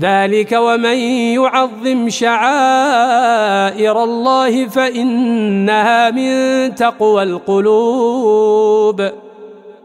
ذلك ومن يعظم شعائر الله فإنها من تقوى القلوب.